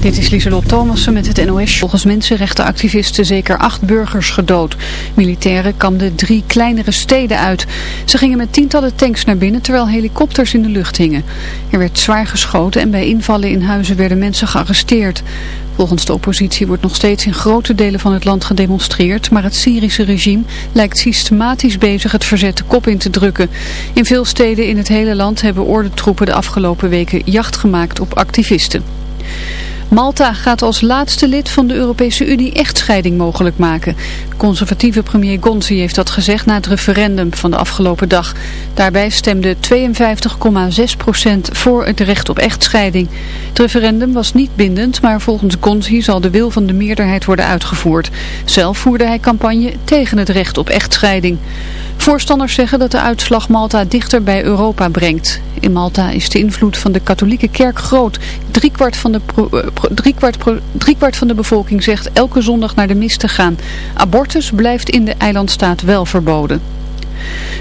Dit is Lieselot Thomassen met het NOS. Volgens mensenrechtenactivisten zeker acht burgers gedood. Militairen kamden drie kleinere steden uit. Ze gingen met tientallen tanks naar binnen terwijl helikopters in de lucht hingen. Er werd zwaar geschoten en bij invallen in huizen werden mensen gearresteerd. Volgens de oppositie wordt nog steeds in grote delen van het land gedemonstreerd, maar het Syrische regime lijkt systematisch bezig het verzet de kop in te drukken. In veel steden in het hele land hebben ordentroepen de afgelopen weken jacht gemaakt op activisten. Malta gaat als laatste lid van de Europese Unie echtscheiding mogelijk maken. Conservatieve premier Gonzi heeft dat gezegd na het referendum van de afgelopen dag. Daarbij stemde 52,6% voor het recht op echtscheiding. Het referendum was niet bindend, maar volgens Gonzi zal de wil van de meerderheid worden uitgevoerd. Zelf voerde hij campagne tegen het recht op echtscheiding. Voorstanders zeggen dat de uitslag Malta dichter bij Europa brengt. In Malta is de invloed van de katholieke kerk groot. Driekwart van de, eh, driekwart, driekwart van de bevolking zegt elke zondag naar de mis te gaan. Abortus blijft in de eilandstaat wel verboden.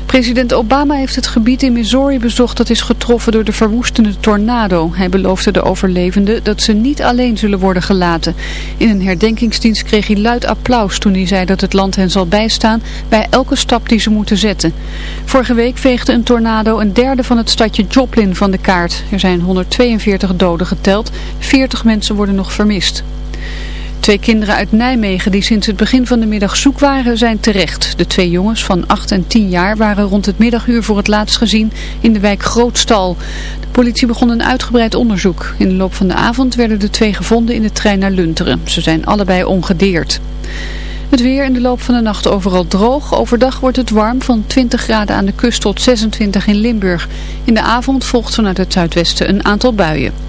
President Obama heeft het gebied in Missouri bezocht dat is getroffen door de verwoestende tornado. Hij beloofde de overlevenden dat ze niet alleen zullen worden gelaten. In een herdenkingsdienst kreeg hij luid applaus toen hij zei dat het land hen zal bijstaan bij elke stap die ze moeten zetten. Vorige week veegde een tornado een derde van het stadje Joplin van de kaart. Er zijn 142 doden geteld, 40 mensen worden nog vermist. Twee kinderen uit Nijmegen die sinds het begin van de middag zoek waren zijn terecht. De twee jongens van 8 en 10 jaar waren rond het middaguur voor het laatst gezien in de wijk Grootstal. De politie begon een uitgebreid onderzoek. In de loop van de avond werden de twee gevonden in de trein naar Lunteren. Ze zijn allebei ongedeerd. Het weer in de loop van de nacht overal droog. Overdag wordt het warm van 20 graden aan de kust tot 26 in Limburg. In de avond volgt vanuit het zuidwesten een aantal buien.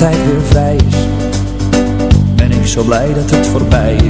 tijd weer vrij is Ben ik zo blij dat het voorbij is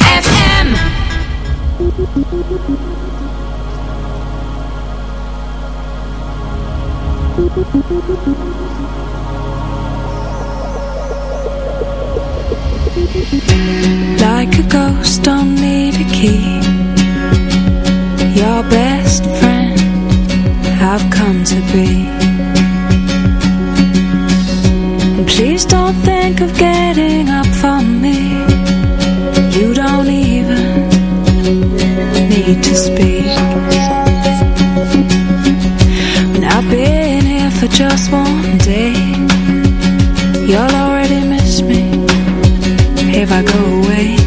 I go away?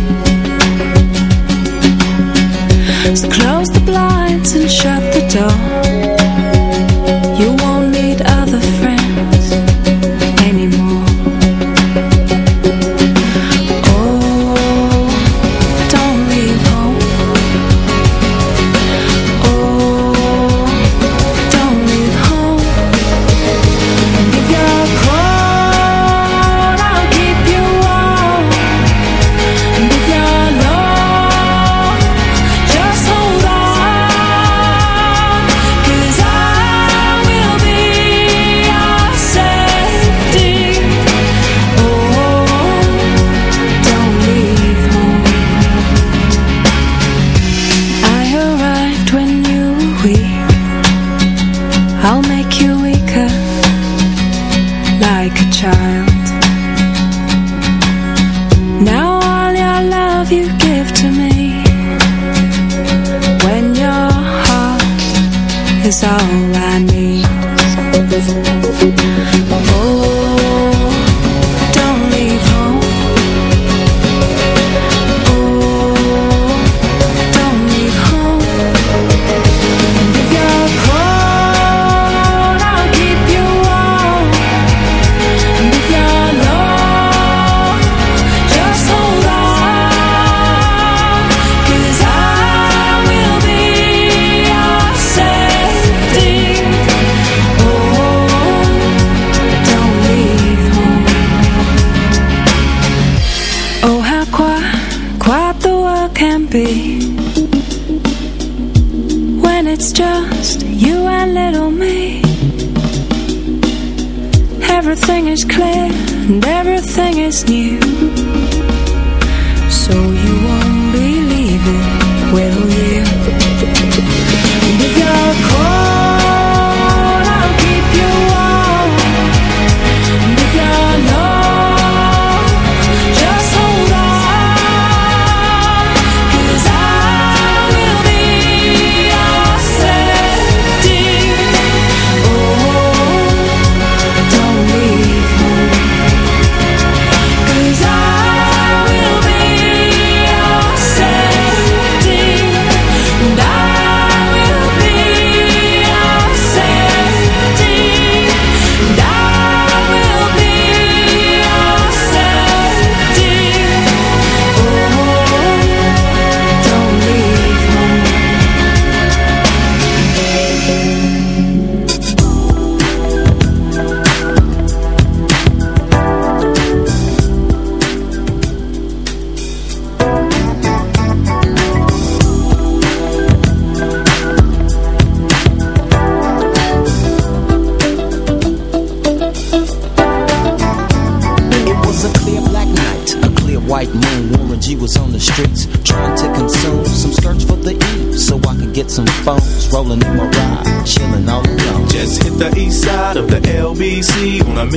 everything is clear and everything is new.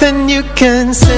nothing you can say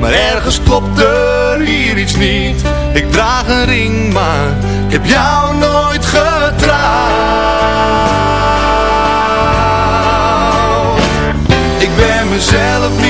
Maar ergens klopt er hier iets niet. Ik draag een ring maar ik heb jou nooit getrouwd. Ik ben mezelf niet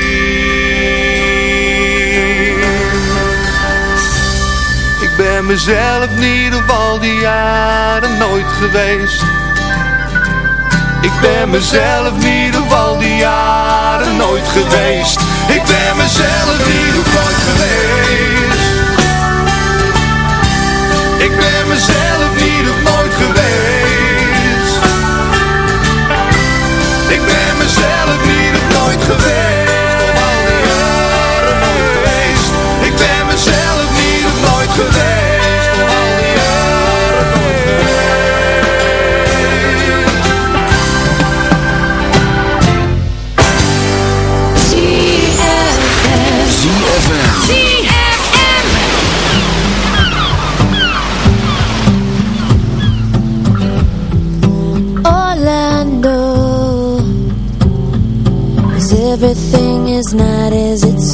mezelf niet op al die jaren nooit geweest. Ik ben mezelf niet op al die jaren nooit geweest. Ik ben mezelf mezelf niet op nooit geweest. Ik ben mezelf niet op nooit geweest. Ik ben mezelf niet op nooit geweest not as it's